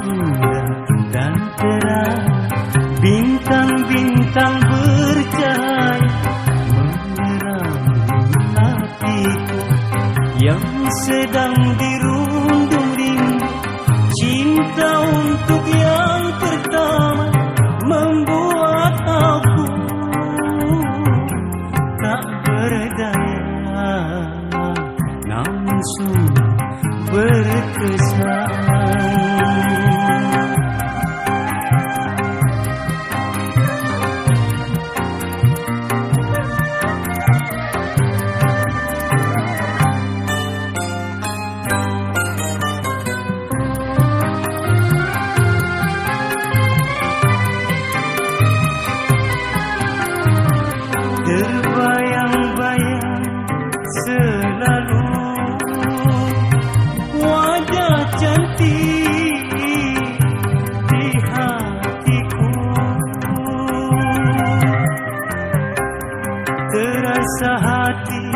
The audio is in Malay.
bunga dan terang Bintang-bintang bercahaya Menerangi hatiku. Yang sedang dirundung rindu Cinta untuk yang pertama Membuat aku Tak berdaya. Namun sungguh berkesan सहाती